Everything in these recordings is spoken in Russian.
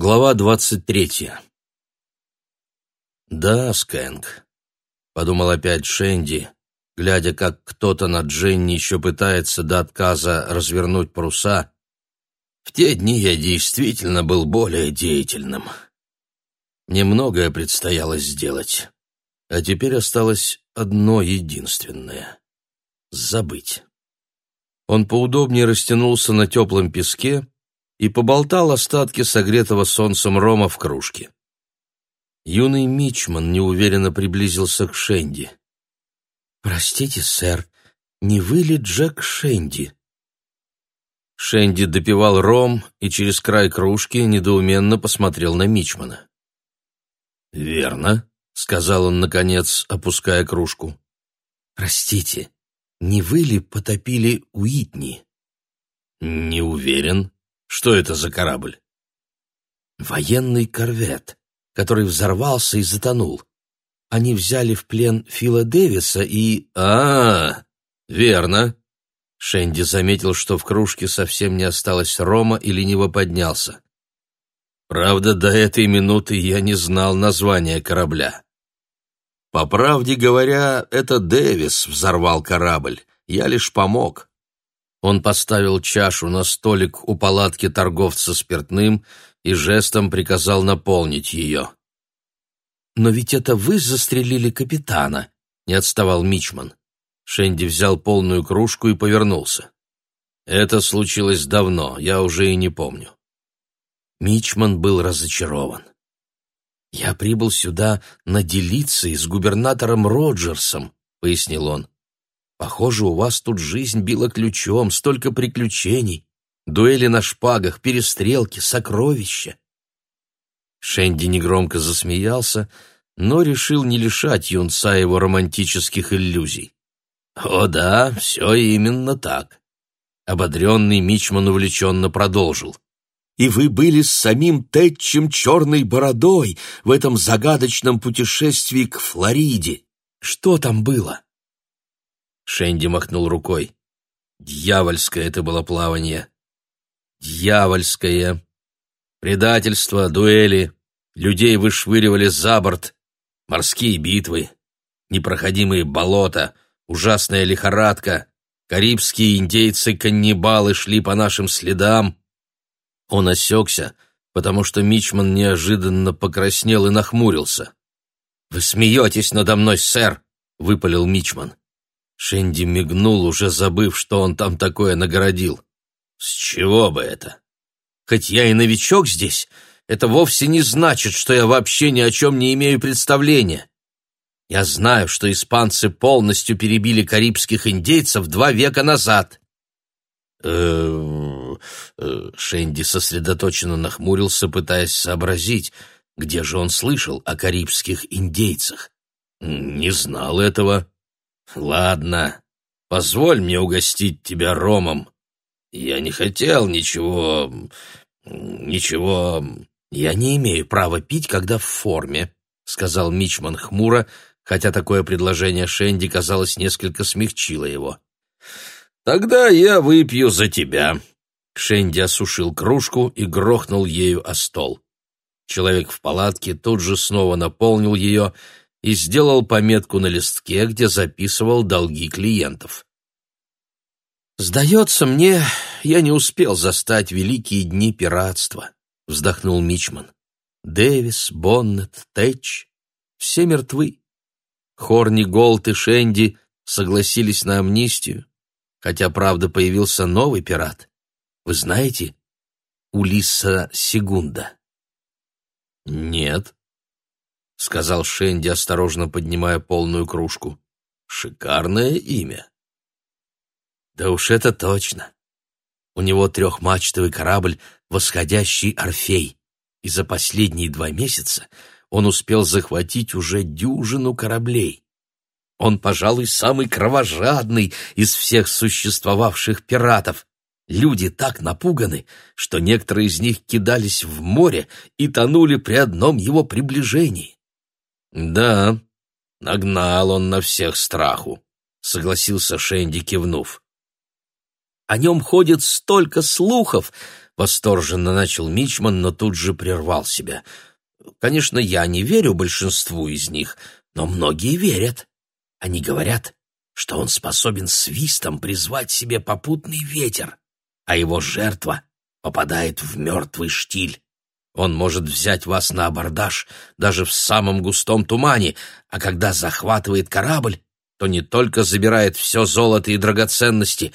Глава двадцать третья. «Да, Скэнк», — подумал опять Шенди, глядя, как кто-то на Дженни еще пытается до отказа развернуть паруса. «В те дни я действительно был более деятельным. Мне многое предстояло сделать, а теперь осталось одно единственное — забыть». Он поудобнее растянулся на теплом песке, — и поболтал остатки согретого солнцем рома в кружке. Юный мичман неуверенно приблизился к Шенди. «Простите, сэр, не вы ли Джек Шенди?» Шенди допивал ром и через край кружки недоуменно посмотрел на мичмана. «Верно», — сказал он, наконец, опуская кружку. «Простите, не вы ли потопили Уитни?» «Не уверен», что это за корабль? Военный корвет, который взорвался и затонул. Они взяли в плен Фила Дэвиса и... А, -а, -а верно. Шенди заметил, что в кружке совсем не осталось рома и лениво поднялся. Правда, до этой минуты я не знал названия корабля. По правде говоря, это Дэвис взорвал корабль. Я лишь помог. Он поставил чашу на столик у палатки торговца спиртным и жестом приказал наполнить ее. «Но ведь это вы застрелили капитана», — не отставал Мичман. Шенди взял полную кружку и повернулся. «Это случилось давно, я уже и не помню». Мичман был разочарован. «Я прибыл сюда наделиться с губернатором Роджерсом», — пояснил он. Похоже, у вас тут жизнь била ключом, столько приключений. Дуэли на шпагах, перестрелки, сокровища. Шенди негромко засмеялся, но решил не лишать юнца его романтических иллюзий. «О да, все именно так», — ободренный Мичман увлеченно продолжил. «И вы были с самим Тэтчем Черной Бородой в этом загадочном путешествии к Флориде. Что там было?» Шенди махнул рукой. Дьявольское это было плавание. Дьявольское. Предательство, дуэли, людей вышвыривали за борт, морские битвы, непроходимые болота, ужасная лихорадка, карибские индейцы-каннибалы шли по нашим следам. Он осекся, потому что Мичман неожиданно покраснел и нахмурился. «Вы смеетесь надо мной, сэр!» — выпалил Мичман. Шенди мигнул, уже забыв, что он там такое нагородил. «С чего бы это? Хоть я и новичок здесь, это вовсе не значит, что я вообще ни о чем не имею представления. Я знаю, что испанцы полностью перебили карибских индейцев два века назад». Э, э, Шенди сосредоточенно нахмурился, пытаясь сообразить, где же он слышал о карибских индейцах. «Не знал этого». «Ладно, позволь мне угостить тебя ромом. Я не хотел ничего... ничего... Я не имею права пить, когда в форме», — сказал Мичман хмуро, хотя такое предложение Шенди, казалось, несколько смягчило его. «Тогда я выпью за тебя». Шенди осушил кружку и грохнул ею о стол. Человек в палатке тут же снова наполнил ее, и сделал пометку на листке, где записывал долги клиентов. «Сдается мне, я не успел застать великие дни пиратства», — вздохнул Мичман. «Дэвис, Боннет, Тэтч — все мертвы. Хорни, Голд и Шенди согласились на амнистию, хотя, правда, появился новый пират. Вы знаете Улисса Сегунда?» «Нет», — сказал Шенди, осторожно поднимая полную кружку. «Шикарное имя». «Да уж это точно. У него трехмачтовый корабль «Восходящий Орфей», и за последние два месяца он успел захватить уже дюжину кораблей. Он, пожалуй, самый кровожадный из всех существовавших пиратов. Люди так напуганы, что некоторые из них кидались в море и тонули при одном его приближении. «Да, нагнал он на всех страху», — согласился Шенди, кивнув. «О нем ходит столько слухов, восторженно начал Мичман, но тут же прервал себя. Конечно, я не верю большинству из них, но многие верят. Они говорят, что он способен свистом призвать себе попутный ветер, а его жертва попадает в мертвый штиль. Он может взять вас на абордаж даже в самом густом тумане, а когда захватывает корабль, то не только забирает все золото и драгоценности,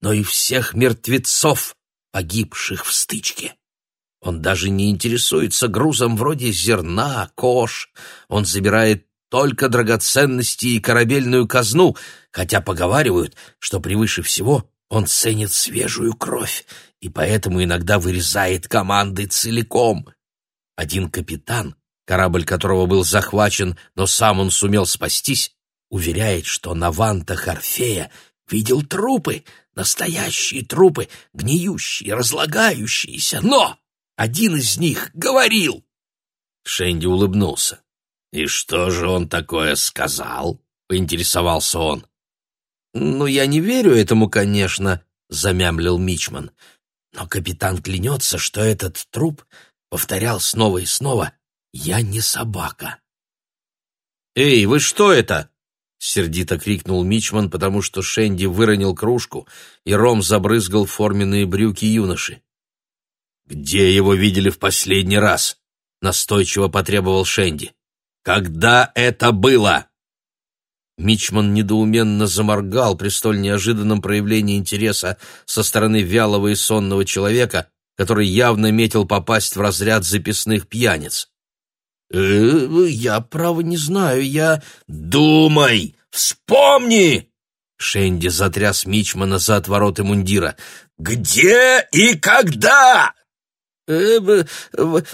но и всех мертвецов, погибших в стычке. Он даже не интересуется грузом вроде зерна, кож. Он забирает только драгоценности и корабельную казну, хотя поговаривают, что превыше всего он ценит свежую кровь и поэтому иногда вырезает команды целиком. Один капитан, корабль которого был захвачен, но сам он сумел спастись, уверяет, что на вантах Орфея видел трупы, настоящие трупы, гниющие, разлагающиеся, но один из них говорил. Шенди улыбнулся. «И что же он такое сказал?» — поинтересовался он. «Ну, я не верю этому, конечно», — замямлил Мичман. «Но капитан клянется, что этот труп повторял снова и снова «Я не собака». «Эй, вы что это?» — сердито крикнул Мичман, потому что Шенди выронил кружку, и Ром забрызгал форменные брюки юноши. «Где его видели в последний раз?» — настойчиво потребовал Шенди. «Когда это было?» Мичман недоуменно заморгал при столь неожиданном проявлении интереса со стороны вялого и сонного человека, который явно метил попасть в разряд записных пьяниц. «Э, «Я, право, не знаю, я...» «Думай! Вспомни!» Шенди затряс Мичмана за отвороты мундира. «Где и когда?» э,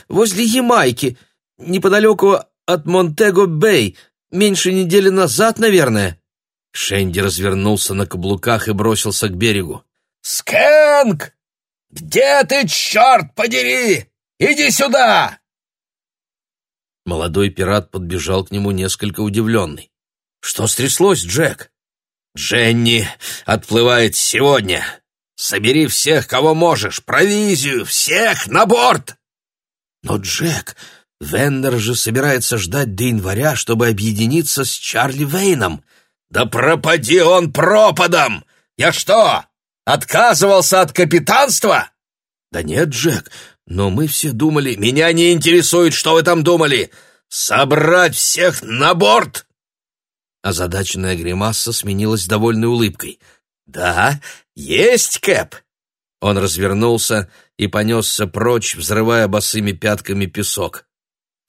«Возле Ямайки, неподалеку от Монтего-Бэй, меньше недели назад, наверное». Шенди развернулся на каблуках и бросился к берегу. «Скэнк! Где ты, черт подери? Иди сюда!» Молодой пират подбежал к нему несколько удивленный. «Что стряслось, Джек?» «Дженни отплывает сегодня. Собери всех, кого можешь, провизию, всех на борт!» «Но, Джек, Вендер же собирается ждать до января, чтобы объединиться с Чарли Вейном». «Да пропади он пропадом! Я что, отказывался от капитанства?» «Да нет, Джек, но мы все думали...» «Меня не интересует, что вы там думали! Собрать всех на борт!» Озадаченная гримаса сменилась довольной улыбкой. «Да, есть, Кэп!» Он развернулся и понесся прочь, взрывая босыми пятками песок.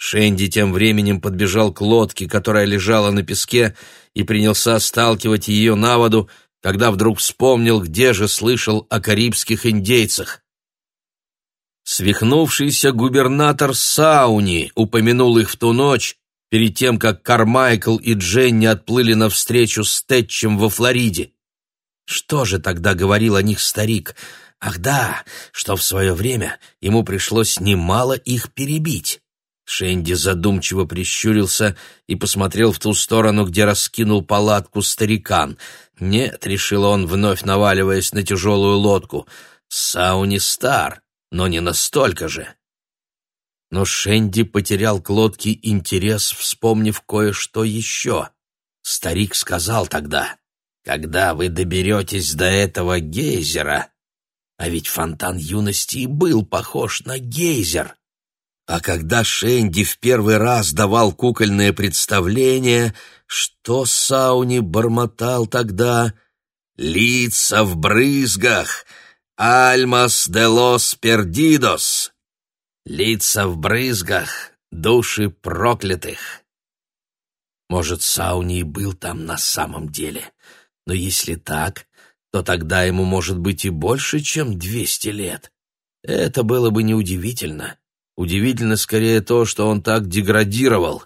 Шенди тем временем подбежал к лодке, которая лежала на песке, и принялся сталкивать ее на воду, когда вдруг вспомнил, где же слышал о карибских индейцах. Свихнувшийся губернатор Сауни упомянул их в ту ночь, перед тем, как Кармайкл и Дженни отплыли навстречу с Тэтчем во Флориде. Что же тогда говорил о них старик? Ах да, что в свое время ему пришлось немало их перебить. Шенди задумчиво прищурился и посмотрел в ту сторону, где раскинул палатку старикан. «Нет», — решил он, вновь наваливаясь на тяжелую лодку, — «Сауни стар, но не настолько же». Но Шенди потерял к лодке интерес, вспомнив кое-что еще. Старик сказал тогда, «Когда вы доберетесь до этого гейзера...» А ведь фонтан юности и был похож на гейзер. А когда Шенди в первый раз давал кукольное представление, что Сауни бормотал тогда «Лица в брызгах! Альмас де лос пердидос!» «Лица в брызгах! Души проклятых!» Может, Сауни и был там на самом деле, но если так, то тогда ему может быть и больше, чем двести лет. Это было бы неудивительно. Удивительно скорее то, что он так деградировал.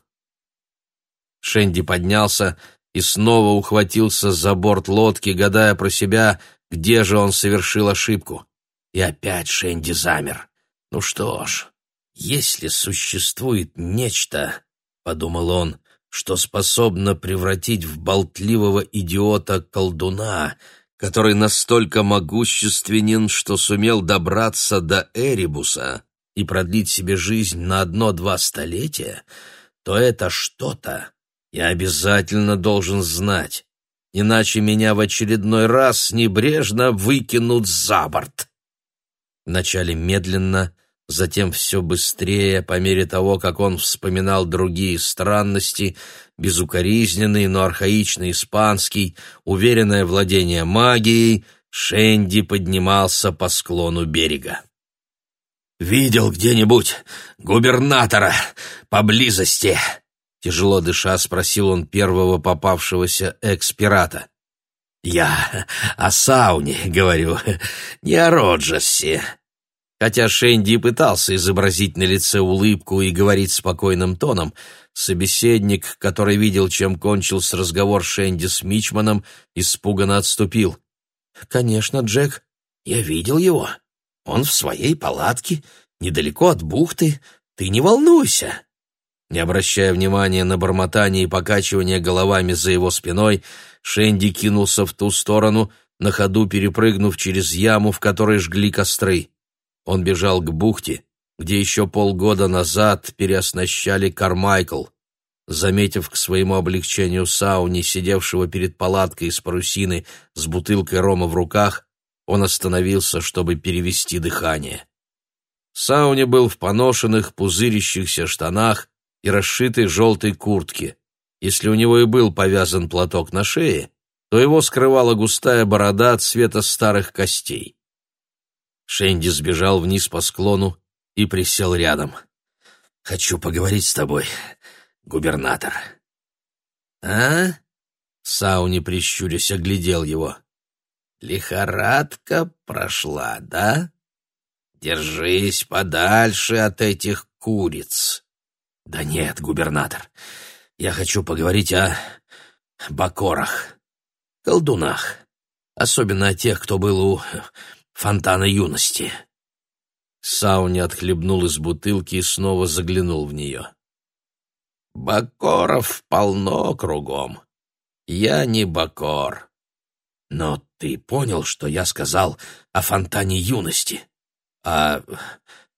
Шенди поднялся и снова ухватился за борт лодки, гадая про себя, где же он совершил ошибку. И опять Шенди замер. «Ну что ж, если существует нечто, — подумал он, — что способно превратить в болтливого идиота колдуна, который настолько могущественен, что сумел добраться до Эребуса и продлить себе жизнь на одно-два столетия, то это что-то я обязательно должен знать, иначе меня в очередной раз небрежно выкинут за борт. Вначале медленно, затем все быстрее, по мере того, как он вспоминал другие странности, безукоризненный, но архаичный испанский, уверенное владение магией, Шенди поднимался по склону берега. «Видел где-нибудь губернатора поблизости?» Тяжело дыша, спросил он первого попавшегося экс-пирата. «Я о сауне, говорю, не о Роджерсе». Хотя Шенди пытался изобразить на лице улыбку и говорить спокойным тоном, собеседник, который видел, чем кончился разговор Шенди с Мичманом, испуганно отступил. «Конечно, Джек, я видел его. Он в своей палатке, недалеко от бухты. Ты не волнуйся». Не обращая внимания на бормотание и покачивание головами за его спиной, Шенди кинулся в ту сторону, на ходу перепрыгнув через яму, в которой жгли костры. Он бежал к бухте, где еще полгода назад переоснащали Кармайкл. Заметив к своему облегчению Сауни, сидевшего перед палаткой из парусины с бутылкой рома в руках, он остановился, чтобы перевести дыхание. Сауни был в поношенных, пузырящихся штанах, и расшитой желтой куртке. Если у него и был повязан платок на шее, то его скрывала густая борода цвета старых костей. Шенди сбежал вниз по склону и присел рядом. «Хочу поговорить с тобой, губернатор». «А?» — Сауни, прищурясь, оглядел его. «Лихорадка прошла, да? Держись подальше от этих куриц. «Да нет, губернатор, я хочу поговорить о бакорах, колдунах, особенно о тех, кто был у фонтана юности». Сауни отхлебнул из бутылки и снова заглянул в нее. «Бакоров полно кругом. Я не бакор. Но ты понял, что я сказал о фонтане юности, о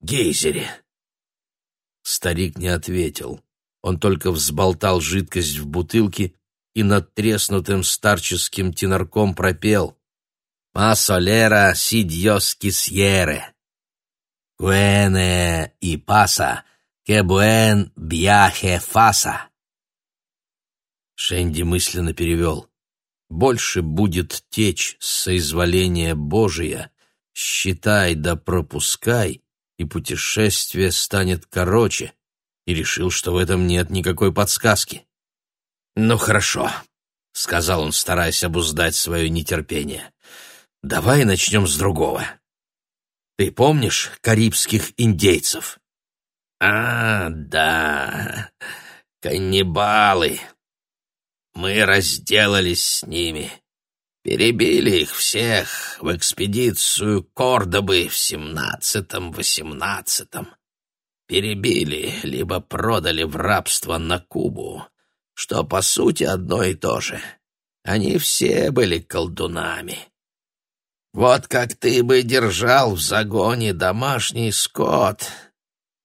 гейзере?» Старик не ответил. Он только взболтал жидкость в бутылке и над треснутым старческим тенорком пропел «Ма солера си диос кисьере, куэне и паса, que buen viaje фаса». Шенди мысленно перевел «Больше будет течь с соизволения Божия, считай да пропускай, и путешествие станет короче, и решил, что в этом нет никакой подсказки. «Ну хорошо», — сказал он, стараясь обуздать свое нетерпение. «Давай начнем с другого. Ты помнишь карибских индейцев?» «А, да, каннибалы. Мы разделались с ними. Перебили их всех в экспедицию Кордобы в семнадцатом-восемнадцатом. Перебили, либо продали в рабство на Кубу, что, по сути, одно и то же. Они все были колдунами. Вот как ты бы держал в загоне домашний скот,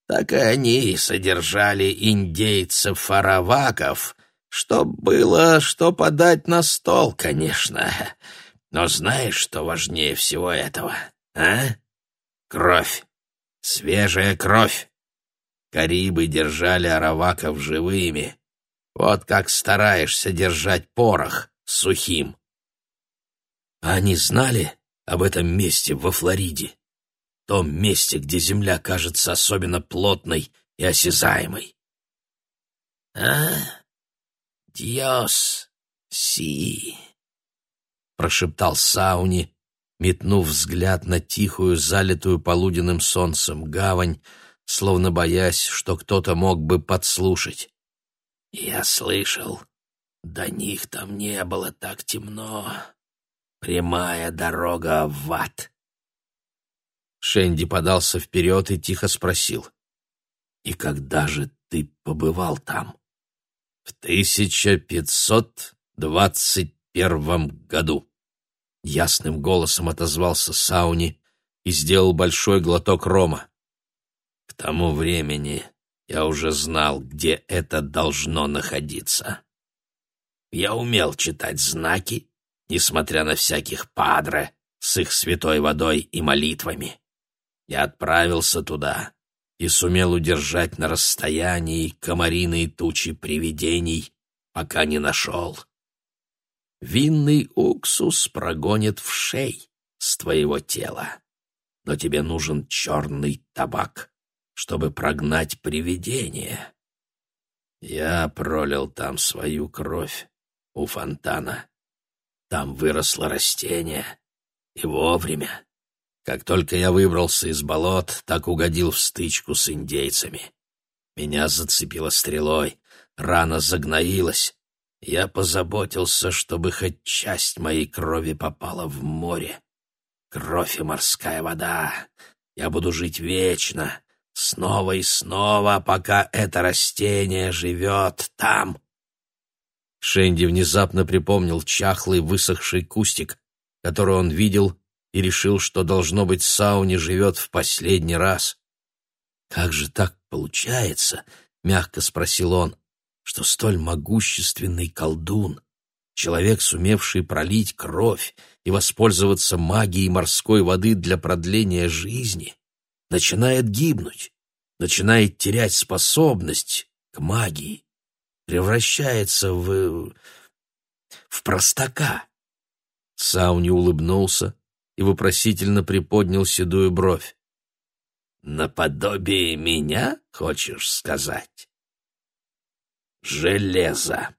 так и они содержали индейцев-фараваков — Чтоб было, что подать на стол, конечно. Но знаешь, что важнее всего этого, а? Кровь. Свежая кровь. Карибы держали араваков живыми. Вот как стараешься держать порох сухим. А они знали об этом месте во Флориде? Том месте, где земля кажется особенно плотной и осязаемой. А? «Диос си!» — прошептал Сауни, метнув взгляд на тихую, залитую полуденным солнцем гавань, словно боясь, что кто-то мог бы подслушать. «Я слышал, до них там не было так темно. Прямая дорога в ад». Шенди подался вперед и тихо спросил. «И когда же ты побывал там?» В 1521 году. Ясным голосом отозвался Сауни и сделал большой глоток рома. К тому времени я уже знал, где это должно находиться. Я умел читать знаки, несмотря на всяких падре с их святой водой и молитвами. Я отправился туда и сумел удержать на расстоянии комариные тучи привидений, пока не нашел. Винный уксус прогонит в шей с твоего тела, но тебе нужен черный табак, чтобы прогнать привидение. Я пролил там свою кровь у фонтана. Там выросло растение, и вовремя. Как только я выбрался из болот, так угодил в стычку с индейцами. Меня зацепило стрелой, рана загноилась. Я позаботился, чтобы хоть часть моей крови попала в море. Кровь и морская вода. Я буду жить вечно, снова и снова, пока это растение живет там. Шенди внезапно припомнил чахлый высохший кустик, который он видел, и решил, что, должно быть, Сауни живет в последний раз. «Как же так получается?» — мягко спросил он, — «что столь могущественный колдун, человек, сумевший пролить кровь и воспользоваться магией морской воды для продления жизни, начинает гибнуть, начинает терять способность к магии, превращается в... в простака». Сауни улыбнулся и вопросительно приподнял седую бровь. «Наподобие меня, хочешь сказать?» «Железо!»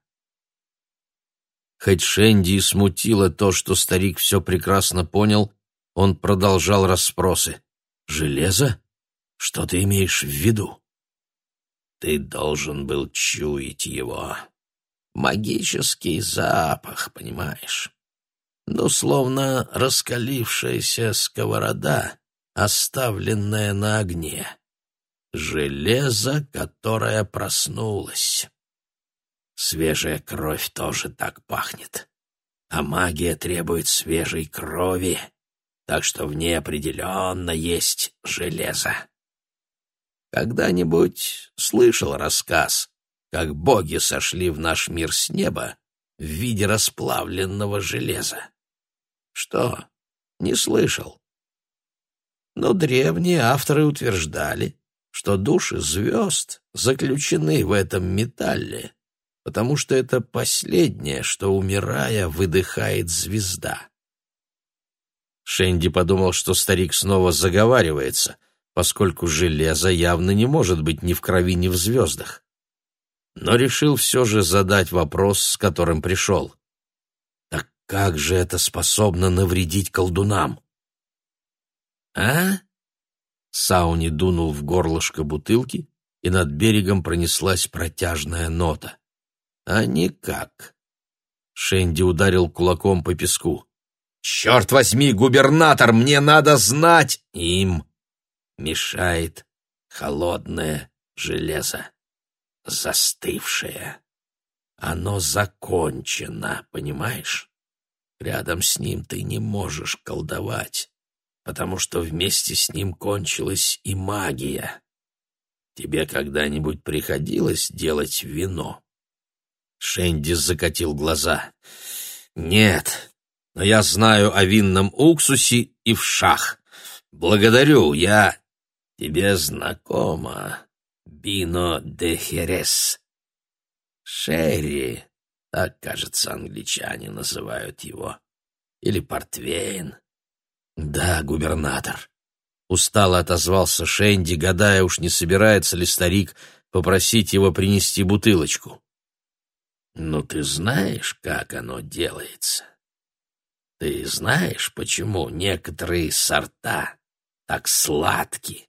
Хоть Шенди и смутило то, что старик все прекрасно понял, он продолжал расспросы. «Железо? Что ты имеешь в виду?» «Ты должен был чуять его. Магический запах, понимаешь? Ну, словно раскалившаяся сковорода, оставленная на огне. Железо, которое проснулось. Свежая кровь тоже так пахнет. А магия требует свежей крови, так что в ней определенно есть железо. Когда-нибудь слышал рассказ, как боги сошли в наш мир с неба в виде расплавленного железа? Что? Не слышал. Но древние авторы утверждали, что души звезд заключены в этом металле, потому что это последнее, что, умирая, выдыхает звезда. Шенди подумал, что старик снова заговаривается, поскольку железо явно не может быть ни в крови, ни в звездах. Но решил все же задать вопрос, с которым пришел. Как же это способно навредить колдунам? А? Сауни дунул в горлышко бутылки, и над берегом пронеслась протяжная нота. А никак. Шенди ударил кулаком по песку. «Черт возьми, губернатор, мне надо знать!» Им мешает холодное железо, застывшее. Оно закончено, понимаешь? Рядом с ним ты не можешь колдовать, потому что вместе с ним кончилась и магия. Тебе когда-нибудь приходилось делать вино?» Шенди закатил глаза. «Нет, но я знаю о винном уксусе и в шах. Благодарю, я...» «Тебе знакомо Бино де Херес?» «Шерри так, кажется, англичане называют его. Или портвейн. Да, губернатор. Устало отозвался Шенди, гадая, уж не собирается ли старик попросить его принести бутылочку. «Ну, ты знаешь, как оно делается? Ты знаешь, почему некоторые сорта так сладкие?»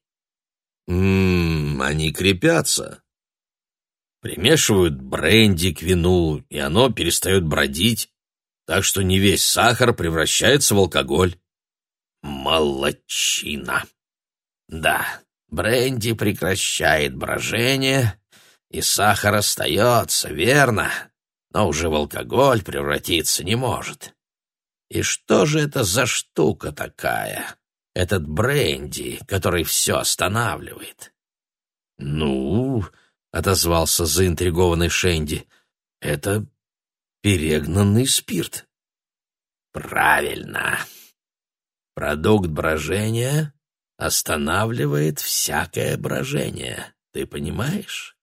«Ммм, они крепятся», Примешивают бренди к вину, и оно перестает бродить, так что не весь сахар превращается в алкоголь. Молодчина. Да, бренди прекращает брожение, и сахар остается, верно, но уже в алкоголь превратиться не может. И что же это за штука такая? Этот бренди, который все останавливает. Ну, отозвался заинтригованный Шенди, это перегнанный спирт. Правильно. Продукт брожения останавливает всякое брожение. Ты понимаешь?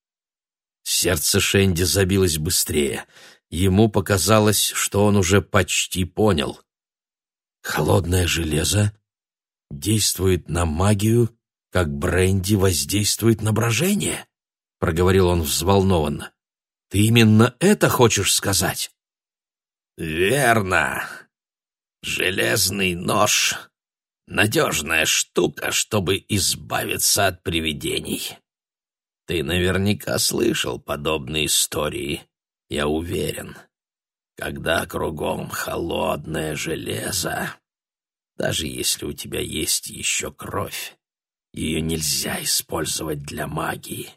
Сердце Шенди забилось быстрее. Ему показалось, что он уже почти понял. Холодное железо действует на магию, как бренди воздействует на брожение, проговорил он взволнованно. Ты именно это хочешь сказать? Верно. Железный нож — надежная штука, чтобы избавиться от привидений. Ты наверняка слышал подобные истории, я уверен. Когда кругом холодное железо, даже если у тебя есть еще кровь, ее нельзя использовать для магии.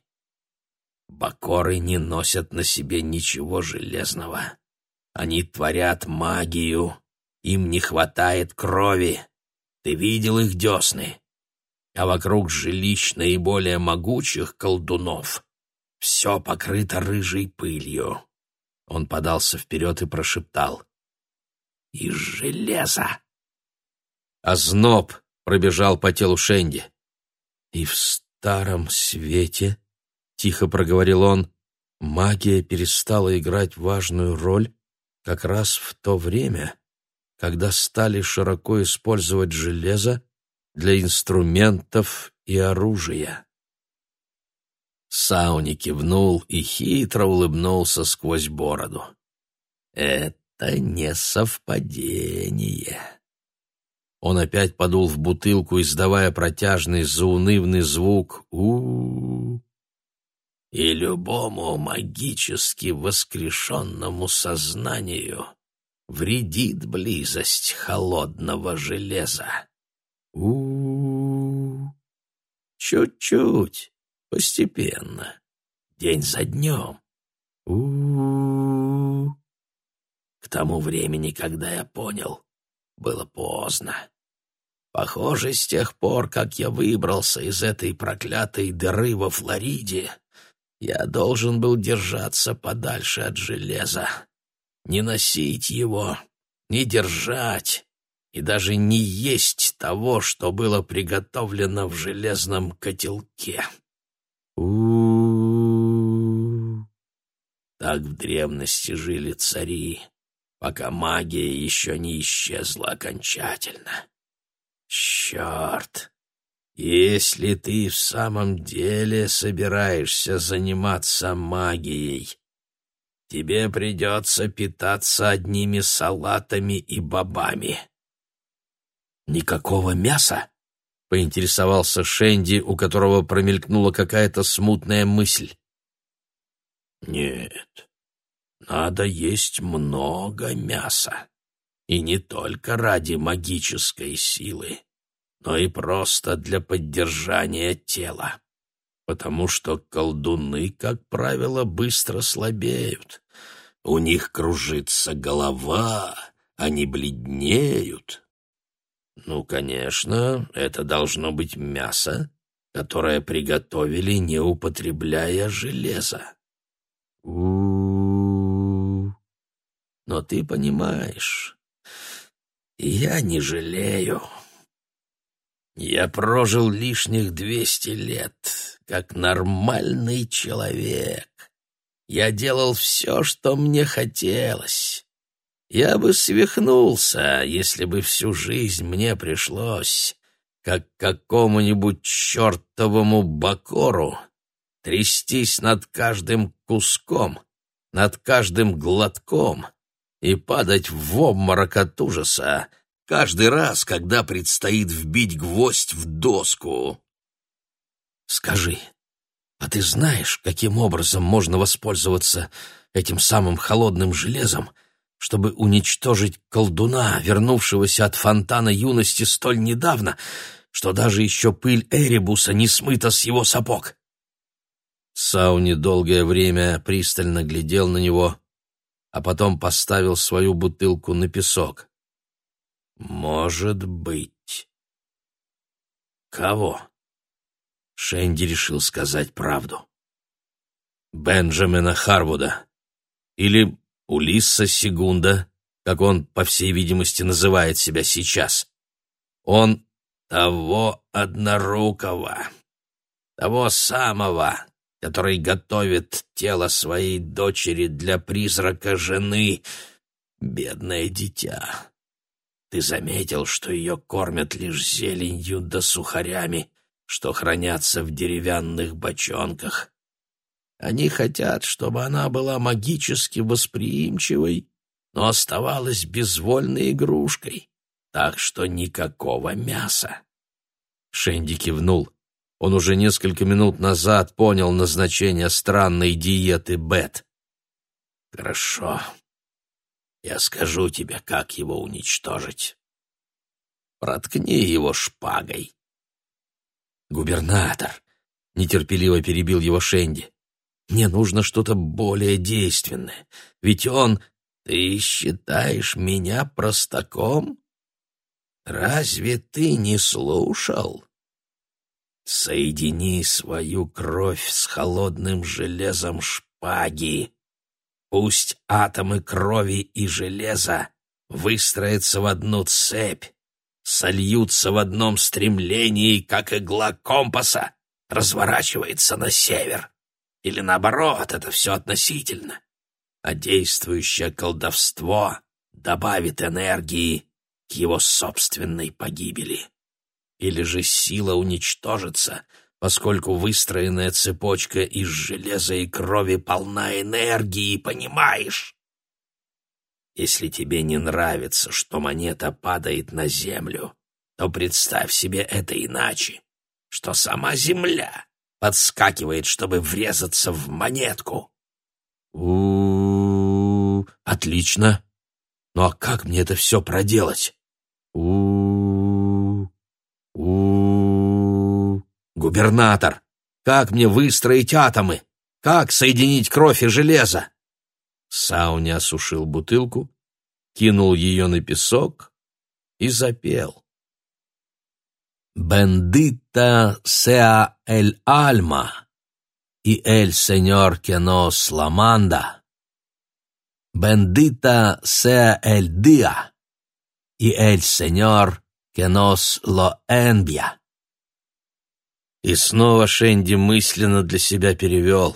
Бакоры не носят на себе ничего железного. Они творят магию, им не хватает крови. Ты видел их десны? А вокруг жилищ наиболее могучих колдунов все покрыто рыжей пылью. Он подался вперед и прошептал. «Из железа!» Озноб пробежал по телу Шенди. И в старом свете, — тихо проговорил он, — магия перестала играть важную роль как раз в то время, когда стали широко использовать железо для инструментов и оружия. Сауни кивнул и хитро улыбнулся сквозь бороду. «Это не совпадение». Он опять подул в бутылку, издавая протяжный заунывный звук у, -у, -у. И любому магически воскрешенному сознанию вредит близость холодного железа. у. Чуть-чуть, постепенно, день за днем. -у. К тому времени, когда я понял, было поздно. Похоже, с тех пор, как я выбрался из этой проклятой дыры во Флориде, я должен был держаться подальше от железа, не носить его, не держать и даже не есть того, что было приготовлено в железном котелке. у Так в древности жили цари, пока магия еще не исчезла окончательно. Черт! Если ты в самом деле собираешься заниматься магией, тебе придется питаться одними салатами и бобами. «Никакого мяса?» — поинтересовался Шенди, у которого промелькнула какая-то смутная мысль. «Нет, надо есть много мяса. И не только ради магической силы, но и просто для поддержания тела. Потому что колдуны, как правило, быстро слабеют. У них кружится голова, они бледнеют. Ну, конечно, это должно быть мясо, которое приготовили, не употребляя железа. У-у-у. Но ты понимаешь, я не жалею. Я прожил лишних двести лет, как нормальный человек. Я делал все, что мне хотелось. Я бы свихнулся, если бы всю жизнь мне пришлось, как какому-нибудь чертовому бакору, трястись над каждым куском, над каждым глотком, и падать в обморок от ужаса каждый раз, когда предстоит вбить гвоздь в доску. Скажи, а ты знаешь, каким образом можно воспользоваться этим самым холодным железом, чтобы уничтожить колдуна, вернувшегося от фонтана юности столь недавно, что даже еще пыль Эребуса не смыта с его сапог? Сауни долгое время пристально глядел на него, а потом поставил свою бутылку на песок. Может быть. Кого? Шенди решил сказать правду. Бенджамина Харвуда. Или Улисса Сегунда, как он, по всей видимости, называет себя сейчас. Он того однорукого, того самого, который готовит тело своей дочери для призрака жены, бедное дитя. Ты заметил, что ее кормят лишь зеленью да сухарями, что хранятся в деревянных бочонках. Они хотят, чтобы она была магически восприимчивой, но оставалась безвольной игрушкой, так что никакого мяса. Шенди кивнул. Он уже несколько минут назад понял назначение странной диеты Бет. «Хорошо. Я скажу тебе, как его уничтожить. Проткни его шпагой». «Губернатор!» — нетерпеливо перебил его Шенди. «Мне нужно что-то более действенное, ведь он...» «Ты считаешь меня простаком? Разве ты не слушал?» Соедини свою кровь с холодным железом шпаги. Пусть атомы крови и железа выстроятся в одну цепь, сольются в одном стремлении, как игла компаса разворачивается на север. Или наоборот, это все относительно. А действующее колдовство добавит энергии к его собственной погибели или же сила уничтожится, поскольку выстроенная цепочка из железа и крови полна энергии, понимаешь? Если тебе не нравится, что монета падает на землю, то представь себе это иначе, что сама земля подскакивает, чтобы врезаться в монетку. У, отлично. Ну а как мне это все проделать? -у у, Губернатор, как мне выстроить атомы? Как соединить кровь и железо? Сауни осушил бутылку, кинул ее на песок и запел. «Бендита сеа эль альма и эль сеньор кенос ламанда. Бендита сеа эль диа и эль сеньор nos lo envía. И снова Шенди мысленно для себя перевел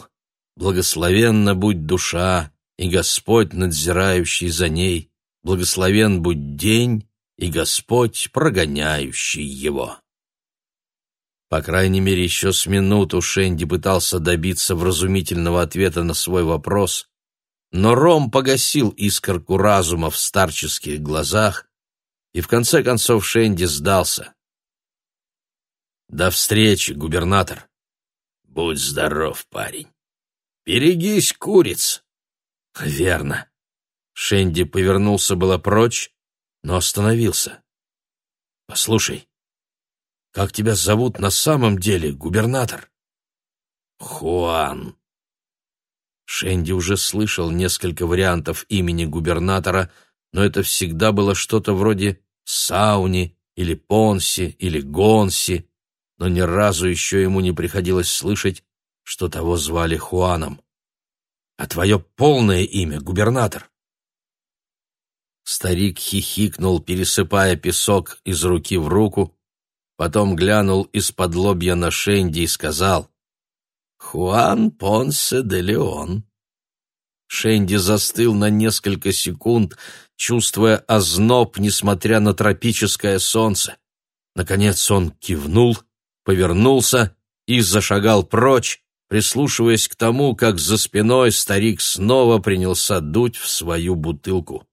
«Благословенна будь душа, и Господь, надзирающий за ней, благословен будь день, и Господь, прогоняющий его». По крайней мере, еще с минуту Шенди пытался добиться вразумительного ответа на свой вопрос, но Ром погасил искорку разума в старческих глазах, и в конце концов Шенди сдался. «До встречи, губернатор!» «Будь здоров, парень!» «Берегись, куриц!» «Верно!» Шенди повернулся было прочь, но остановился. «Послушай, как тебя зовут на самом деле, губернатор?» «Хуан!» Шенди уже слышал несколько вариантов имени губернатора — но это всегда было что-то вроде Сауни или Понси или Гонси, но ни разу еще ему не приходилось слышать, что того звали Хуаном. А твое полное имя, губернатор? Старик хихикнул, пересыпая песок из руки в руку, потом глянул из-под лобья на Шенди и сказал «Хуан Понсе де Леон». Шенди застыл на несколько секунд, чувствуя озноб, несмотря на тропическое солнце. Наконец он кивнул, повернулся и зашагал прочь, прислушиваясь к тому, как за спиной старик снова принялся дуть в свою бутылку.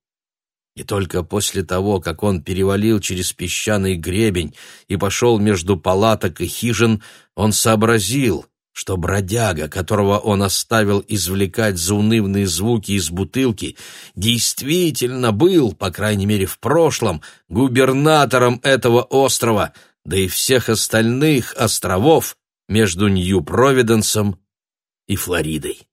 И только после того, как он перевалил через песчаный гребень и пошел между палаток и хижин, он сообразил, что бродяга, которого он оставил извлекать заунывные звуки из бутылки, действительно был, по крайней мере в прошлом, губернатором этого острова, да и всех остальных островов между Нью-Провиденсом и Флоридой.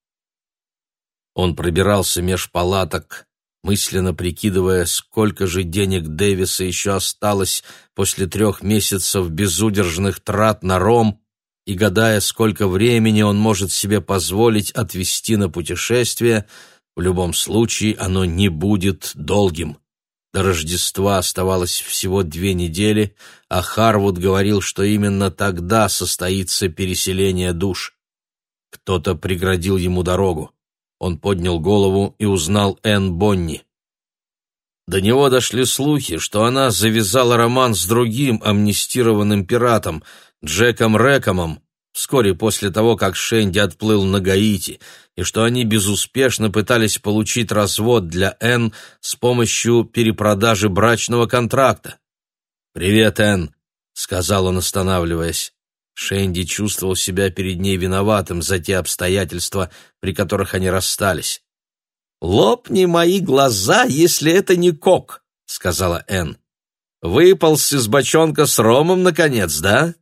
Он пробирался меж палаток, мысленно прикидывая, сколько же денег Дэвиса еще осталось после трех месяцев безудержных трат на ром и гадая, сколько времени он может себе позволить отвести на путешествие, в любом случае оно не будет долгим. До Рождества оставалось всего две недели, а Харвуд говорил, что именно тогда состоится переселение душ. Кто-то преградил ему дорогу. Он поднял голову и узнал Энн Бонни. До него дошли слухи, что она завязала роман с другим амнистированным пиратом, Джеком Рэкомом, вскоре после того, как Шенди отплыл на Гаити, и что они безуспешно пытались получить развод для Энн с помощью перепродажи брачного контракта. «Привет, Энн», — сказал он, останавливаясь. Шенди чувствовал себя перед ней виноватым за те обстоятельства, при которых они расстались. «Лопни мои глаза, если это не кок», — сказала Энн. «Выполз из бочонка с ромом, наконец, да?»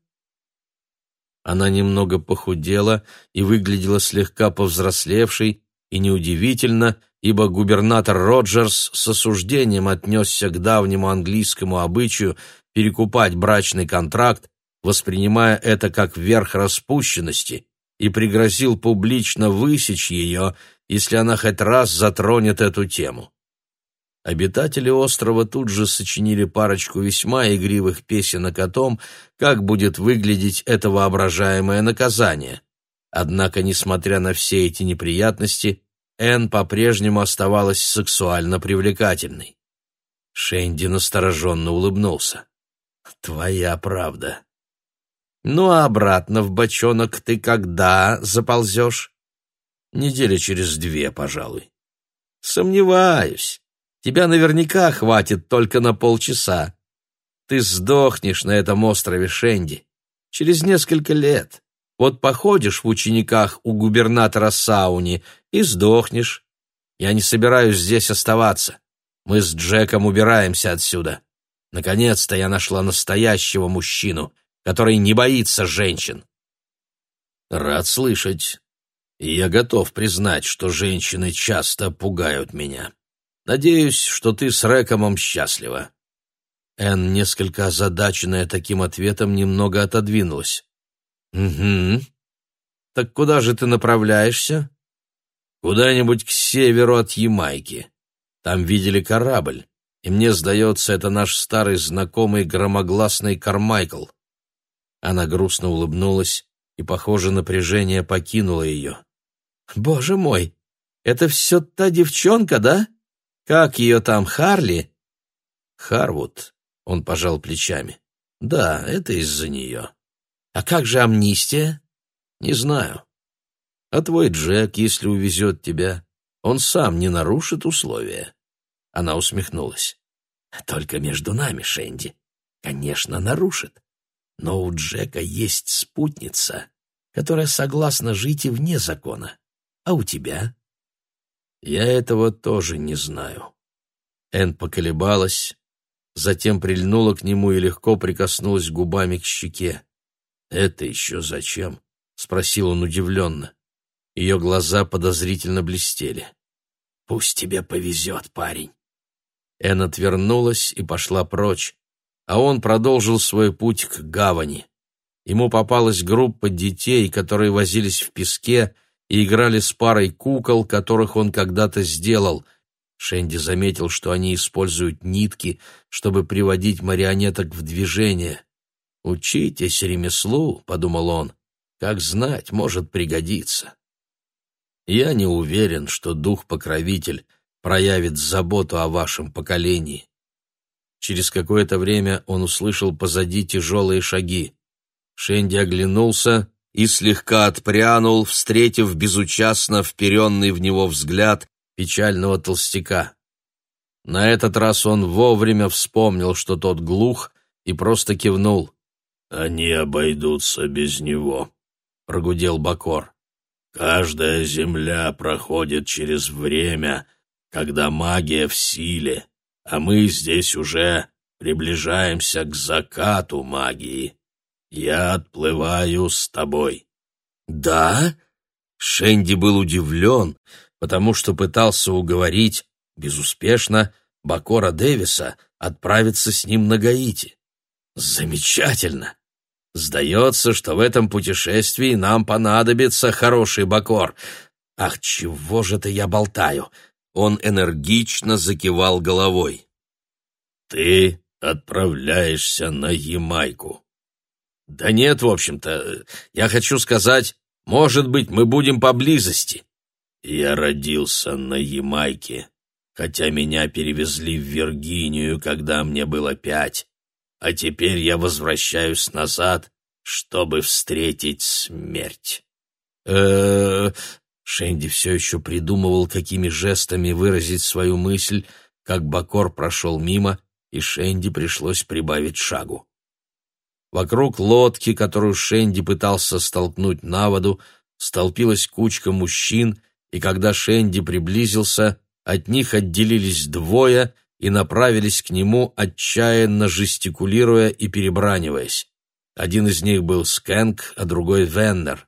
Она немного похудела и выглядела слегка повзрослевшей, и неудивительно, ибо губернатор Роджерс с осуждением отнесся к давнему английскому обычаю перекупать брачный контракт, воспринимая это как верх распущенности, и пригрозил публично высечь ее, если она хоть раз затронет эту тему. Обитатели острова тут же сочинили парочку весьма игривых песенок о том, как будет выглядеть это воображаемое наказание. Однако, несмотря на все эти неприятности, Энн по-прежнему оставалась сексуально привлекательной. Шенди настороженно улыбнулся. «Твоя правда. Ну, а обратно в бочонок ты когда заползешь?» «Недели через две, пожалуй». «Сомневаюсь. Тебя наверняка хватит только на полчаса. Ты сдохнешь на этом острове Шенди. Через несколько лет. Вот походишь в учениках у губернатора Сауни и сдохнешь. Я не собираюсь здесь оставаться. Мы с Джеком убираемся отсюда. Наконец-то я нашла настоящего мужчину, который не боится женщин. Рад слышать. Я готов признать, что женщины часто пугают меня. Надеюсь, что ты с Рэкомом счастлива». Энн, несколько озадаченная таким ответом, немного отодвинулась. «Угу. Так куда же ты направляешься?» «Куда-нибудь к северу от Ямайки. Там видели корабль, и мне сдается, это наш старый знакомый громогласный Кармайкл». Она грустно улыбнулась, и, похоже, напряжение покинуло ее. «Боже мой, это все та девчонка, да?» Как ее там, Харли? Харвуд. Он пожал плечами. Да, это из-за нее. А как же амнистия? Не знаю. А твой Джек, если увезет тебя, он сам не нарушит условия. Она усмехнулась. Только между нами, Шенди. Конечно, нарушит. Но у Джека есть спутница, которая согласна жить и вне закона. А у тебя? Я этого тоже не знаю. Эн поколебалась, затем прильнула к нему и легко прикоснулась губами к щеке. «Это еще зачем?» — спросил он удивленно. Ее глаза подозрительно блестели. «Пусть тебе повезет, парень». Эн отвернулась и пошла прочь, а он продолжил свой путь к гавани. Ему попалась группа детей, которые возились в песке и играли с парой кукол, которых он когда-то сделал. Шенди заметил, что они используют нитки, чтобы приводить марионеток в движение. «Учитесь ремеслу», — подумал он, — «как знать, может пригодиться». Я не уверен, что дух-покровитель проявит заботу о вашем поколении. Через какое-то время он услышал позади тяжелые шаги. Шенди оглянулся и слегка отпрянул, встретив безучастно вперенный в него взгляд печального толстяка. На этот раз он вовремя вспомнил, что тот глух, и просто кивнул. «Они обойдутся без него», — прогудел Бакор. «Каждая земля проходит через время, когда магия в силе, а мы здесь уже приближаемся к закату магии. «Я отплываю с тобой». «Да?» Шенди был удивлен, потому что пытался уговорить, безуспешно, Бакора Дэвиса отправиться с ним на Гаити. Замечательно! Сдается, что в этом путешествии нам понадобится хороший Бакор. Ах, чего же это я болтаю? Он энергично закивал головой. Ты отправляешься на Ямайку. Да нет, в общем-то, я хочу сказать, может быть, мы будем поблизости. Я родился на Ямайке, хотя меня перевезли в Виргинию, когда мне было пять, а теперь я возвращаюсь назад, чтобы встретить смерть. э Шенди все еще придумывал, какими жестами выразить свою мысль, как Бакор прошел мимо, и Шенди пришлось прибавить шагу. Вокруг лодки, которую Шенди пытался столкнуть на воду, столпилась кучка мужчин, и когда Шенди приблизился, от них отделились двое и направились к нему, отчаянно жестикулируя и перебраниваясь. Один из них был Скэнк, а другой — Веннер.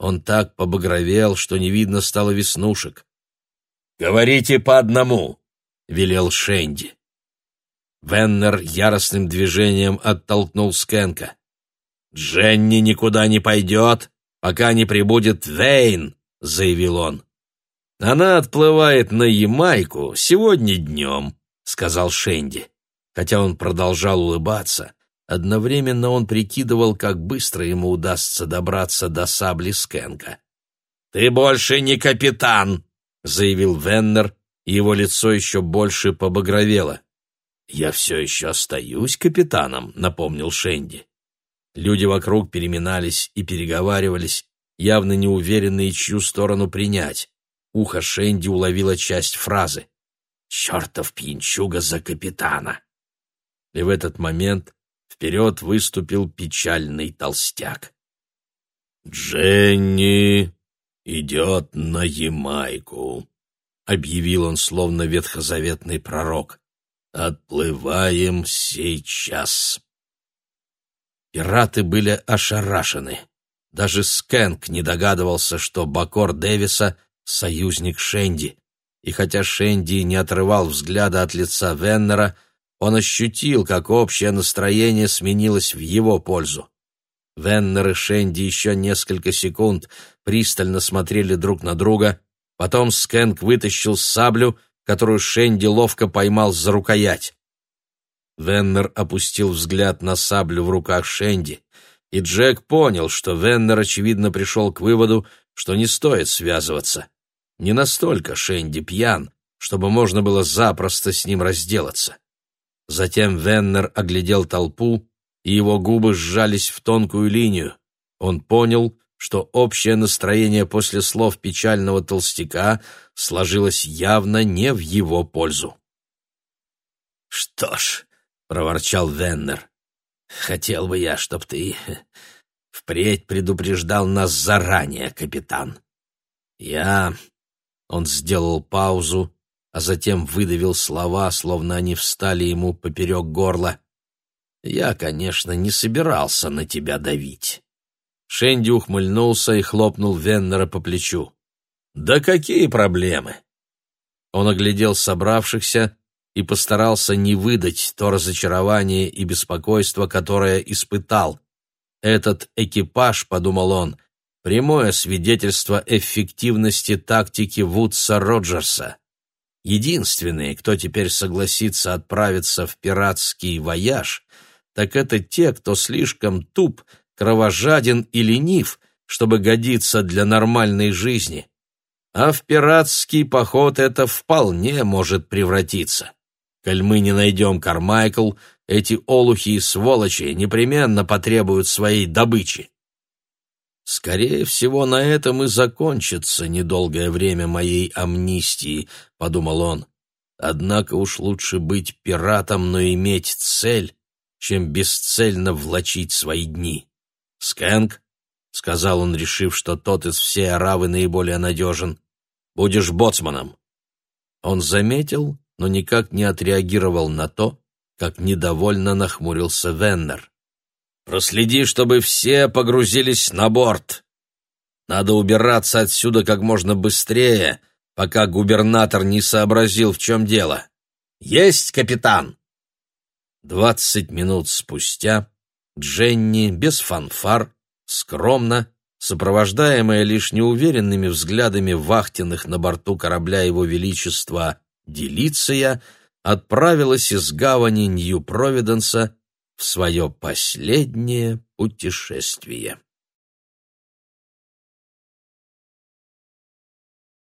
Он так побагровел, что не видно стало веснушек. «Говорите по одному», — велел Шенди. Веннер яростным движением оттолкнул Скенка. «Дженни никуда не пойдет, пока не прибудет Вейн», — заявил он. «Она отплывает на Ямайку сегодня днем», — сказал Шенди. Хотя он продолжал улыбаться, одновременно он прикидывал, как быстро ему удастся добраться до сабли Скенка. «Ты больше не капитан», — заявил Веннер, и его лицо еще больше побагровело. «Я все еще остаюсь капитаном», — напомнил Шенди. Люди вокруг переминались и переговаривались, явно неуверенные, чью сторону принять. Ухо Шенди уловило часть фразы. «Чертов пьянчуга за капитана!» И в этот момент вперед выступил печальный толстяк. «Дженни идет на Ямайку», — объявил он, словно ветхозаветный пророк. Отплываем сейчас. Пираты были ошарашены. Даже Скэнк не догадывался, что Бакор Дэвиса — союзник Шенди. И хотя Шенди не отрывал взгляда от лица Веннера, он ощутил, как общее настроение сменилось в его пользу. Веннер и Шенди еще несколько секунд пристально смотрели друг на друга, потом Скэнк вытащил саблю — которую Шенди ловко поймал за рукоять. Веннер опустил взгляд на саблю в руках Шенди, и Джек понял, что Веннер, очевидно, пришел к выводу, что не стоит связываться. Не настолько Шенди пьян, чтобы можно было запросто с ним разделаться. Затем Веннер оглядел толпу, и его губы сжались в тонкую линию. Он понял, что общее настроение после слов печального толстяка сложилось явно не в его пользу. «Что ж», — проворчал Веннер, — «хотел бы я, чтоб ты впредь предупреждал нас заранее, капитан. Я...» Он сделал паузу, а затем выдавил слова, словно они встали ему поперек горла. «Я, конечно, не собирался на тебя давить». Шенди ухмыльнулся и хлопнул Веннера по плечу. «Да какие проблемы?» Он оглядел собравшихся и постарался не выдать то разочарование и беспокойство, которое испытал. «Этот экипаж», — подумал он, — «прямое свидетельство эффективности тактики Вудса Роджерса. Единственные, кто теперь согласится отправиться в пиратский вояж, так это те, кто слишком туп, кровожаден и ленив, чтобы годиться для нормальной жизни. А в пиратский поход это вполне может превратиться. Коль мы не найдем Кармайкл, эти олухи и сволочи непременно потребуют своей добычи. Скорее всего, на этом и закончится недолгое время моей амнистии, подумал он. Однако уж лучше быть пиратом, но иметь цель, чем бесцельно влачить свои дни. «Скэнк», — сказал он, решив, что тот из всей оравы наиболее надежен, — «будешь боцманом». Он заметил, но никак не отреагировал на то, как недовольно нахмурился Веннер. «Проследи, чтобы все погрузились на борт. Надо убираться отсюда как можно быстрее, пока губернатор не сообразил, в чем дело. «Есть, капитан!» Двадцать минут спустя Дженни без фанфар, скромно, сопровождаемая лишь неуверенными взглядами вахтенных на борту корабля Его Величества Делиция, отправилась из гавани Нью-Провиденса в свое последнее путешествие.